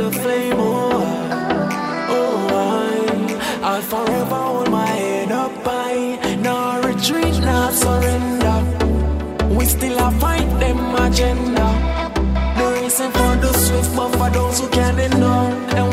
the flame, oh oh, oh I, I'll forever hold my head up high, nor retreat, no surrender. We still a fight them agenda. The reason for the swift, but for those who can't ignore.